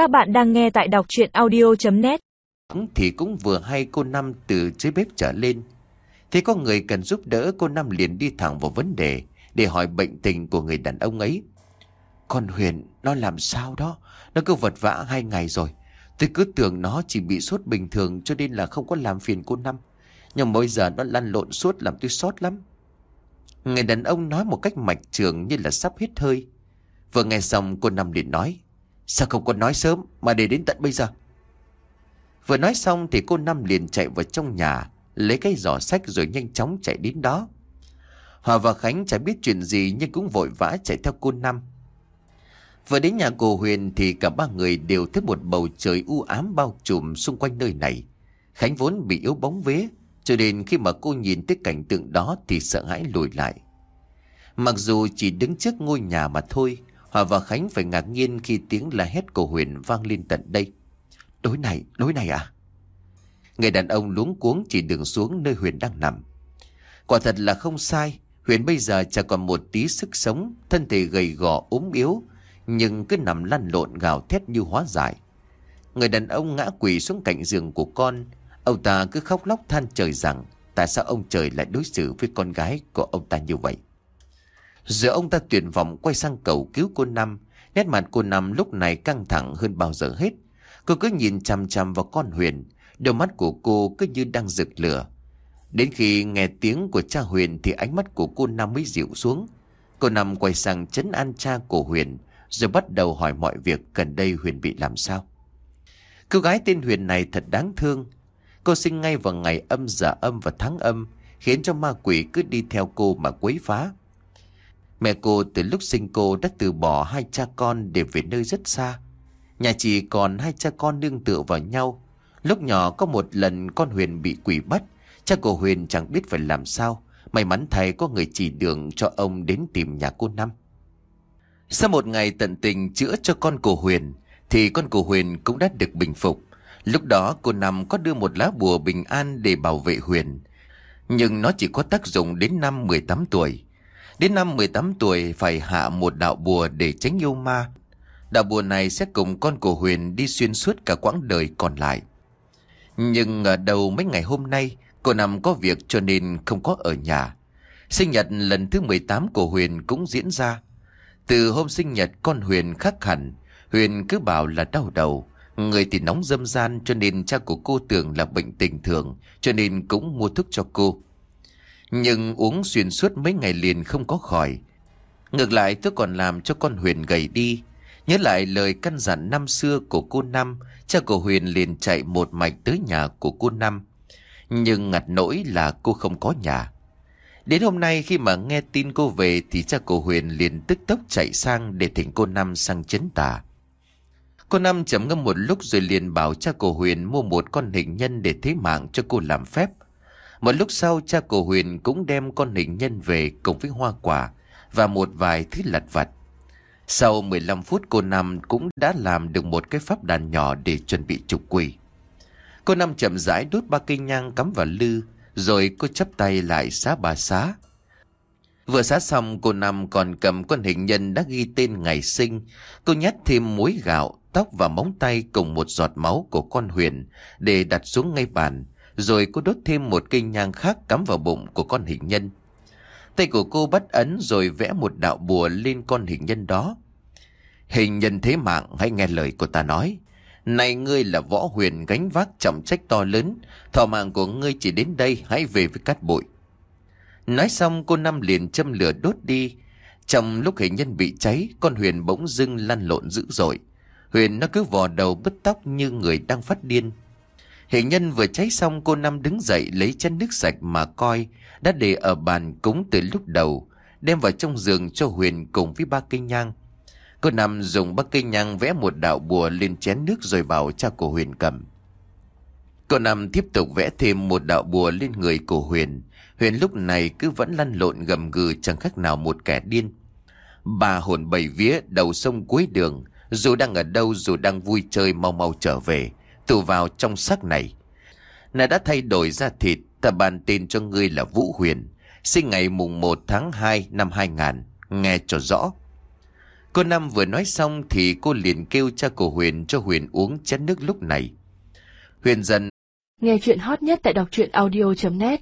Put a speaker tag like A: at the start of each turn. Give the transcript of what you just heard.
A: Các bạn đang nghe tại đọc chuyện audio.net
B: Thì cũng vừa hay cô Năm từ dưới bếp trở lên. Thế có người cần giúp đỡ cô Năm liền đi thẳng vào vấn đề Để hỏi bệnh tình của người đàn ông ấy. Con Huyền, nó làm sao đó? Nó cứ vật vã hai ngày rồi. Tôi cứ tưởng nó chỉ bị sốt bình thường Cho nên là không có làm phiền cô Năm. Nhưng bây giờ nó lăn lộn suốt làm tôi sót lắm. Người đàn ông nói một cách mạch trường như là sắp hết hơi. Vừa nghe xong, cô Năm liền nói Sao không còn nói sớm mà để đến tận bây giờ? Vừa nói xong thì cô Năm liền chạy vào trong nhà, Lấy cái giỏ sách rồi nhanh chóng chạy đến đó. Hòa và Khánh chả biết chuyện gì Nhưng cũng vội vã chạy theo cô Năm. Vừa đến nhà cô Huyền Thì cả ba người đều thấy một bầu trời u ám bao trùm xung quanh nơi này. Khánh vốn bị yếu bóng vế, Cho nên khi mà cô nhìn thấy cảnh tượng đó Thì sợ hãi lùi lại. Mặc dù chỉ đứng trước ngôi nhà mà thôi Hòa và Khánh phải ngạc nhiên khi tiếng la hét của Huyền vang lên tận đây. Đối này, đối này à? Người đàn ông luống cuống chỉ đường xuống nơi Huyền đang nằm. Quả thật là không sai, Huyền bây giờ chẳng còn một tí sức sống, thân thể gầy gò ốm yếu, nhưng cứ nằm lăn lộn gào thét như hóa giải. Người đàn ông ngã quỳ xuống cạnh giường của con, ông ta cứ khóc lóc than trời rằng tại sao ông trời lại đối xử với con gái của ông ta như vậy. Giờ ông ta tuyệt vọng quay sang cầu cứu cô Năm. Nét mặt cô Năm lúc này căng thẳng hơn bao giờ hết. Cô cứ nhìn chằm chằm vào con Huyền. Đôi mắt của cô cứ như đang rực lửa. Đến khi nghe tiếng của cha Huyền thì ánh mắt của cô Năm mới dịu xuống. Cô Năm quay sang chấn an cha của Huyền, rồi bắt đầu hỏi mọi việc gần đây Huyền bị làm sao. Cô gái tên Huyền này thật đáng thương. Cô sinh ngay vào ngày âm giả âm và tháng âm, khiến cho ma quỷ cứ đi theo cô mà quấy phá. Mẹ cô từ lúc sinh cô đã từ bỏ hai cha con để về nơi rất xa. Nhà chỉ còn hai cha con nương tựa vào nhau. Lúc nhỏ có một lần con Huyền bị quỷ bắt. Cha của Huyền chẳng biết phải làm sao. May mắn thầy có người chỉ đường cho ông đến tìm nhà cô Năm. Sau một ngày tận tình chữa cho con của Huyền, thì con của Huyền cũng đã được bình phục. Lúc đó cô Năm có đưa một lá bùa bình an để bảo vệ Huyền. Nhưng nó chỉ có tác dụng đến năm 18 tuổi. Đến năm 18 tuổi phải hạ một đạo bùa để tránh yêu ma. Đạo bùa này sẽ cùng con của Huyền đi xuyên suốt cả quãng đời còn lại. Nhưng ở đầu mấy ngày hôm nay, cô nằm có việc cho nên không có ở nhà. Sinh nhật lần thứ 18 của Huyền cũng diễn ra. Từ hôm sinh nhật con Huyền khắc hẳn, Huyền cứ bảo là đau đầu. Người thì nóng dâm gian cho nên cha của cô tưởng là bệnh tình thường, cho nên cũng mua thuốc cho cô. Nhưng uống xuyên suốt mấy ngày liền không có khỏi. Ngược lại tôi còn làm cho con Huyền gầy đi. Nhớ lại lời căn dặn năm xưa của cô Năm, Cha của Huyền liền chạy một mạch tới nhà của cô Năm. Nhưng ngặt nỗi là cô không có nhà. Đến hôm nay khi mà nghe tin cô về Thì cha của Huyền liền tức tốc chạy sang Để thỉnh cô Năm sang chấn tà. Cô Năm chấm ngâm một lúc rồi liền bảo cha của Huyền mua một con hình nhân để thế mạng cho cô làm phép. Một lúc sau cha của Huyền cũng đem con hình nhân về cùng với hoa quả và một vài thứ lặt vặt. Sau 15 phút cô Năm cũng đã làm được một cái pháp đàn nhỏ để chuẩn bị trục quỷ. Cô Năm chậm rãi đốt ba cây nhang cắm vào lư, rồi cô chắp tay lại xá bà xá. Vừa xá xong cô Năm còn cầm con hình nhân đã ghi tên ngày sinh. Cô nhét thêm muối gạo, tóc và móng tay cùng một giọt máu của con Huyền để đặt xuống ngay bàn. Rồi cô đốt thêm một cây nhang khác cắm vào bụng của con hình nhân. Tay của cô bắt ấn rồi vẽ một đạo bùa lên con hình nhân đó. Hình nhân thế mạng hãy nghe lời của ta nói. Này ngươi là võ huyền gánh vác trọng trách to lớn. Thọ mạng của ngươi chỉ đến đây hãy về với cát bụi. Nói xong cô Năm liền châm lửa đốt đi. Trong lúc hình nhân bị cháy, con Huyền bỗng dưng lăn lộn dữ dội. Huyền nó cứ vò đầu bứt tóc như người đang phát điên. Hình nhân vừa cháy xong cô Năm đứng dậy lấy chén nước sạch mà coi đã để ở bàn cúng từ lúc đầu, đem vào trong giường cho Huyền cùng với ba cây nhang. Cô Năm dùng ba cây nhang vẽ một đạo bùa lên chén nước rồi bảo cha của Huyền cầm. Cô Năm tiếp tục vẽ thêm một đạo bùa lên người của Huyền. Huyền lúc này cứ vẫn lăn lộn gầm gừ chẳng khác nào một kẻ điên. Bà hồn bảy vía đầu sông cuối đường, dù đang ở đâu dù đang vui chơi mau mau trở về tù vào trong xác này. Nàng đã thay đổi ra thịt, ta bàn tên cho ngươi là Vũ Huyền, sinh ngày mùng 1 tháng 2 năm 2000, nghe cho rõ. Cô Năm vừa nói xong thì cô liền kêu cha của Huyền cho Huyền uống chén nước lúc này. Huyền dần
C: Nghe chuyện hot nhất tại đọc truyện audio.net